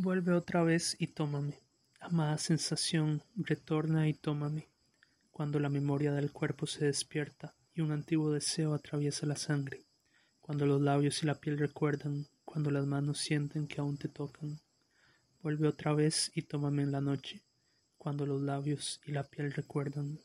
Vuelve otra vez y tómame, amada sensación, retorna y tómame, cuando la memoria del cuerpo se despierta y un antiguo deseo atraviesa la sangre, cuando los labios y la piel recuerdan, cuando las manos sienten que aún te tocan. Vuelve otra vez y tómame en la noche, cuando los labios y la piel recuerdan.